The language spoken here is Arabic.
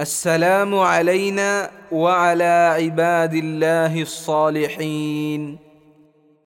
السلام علينا وعلى عباد الله الصالحين.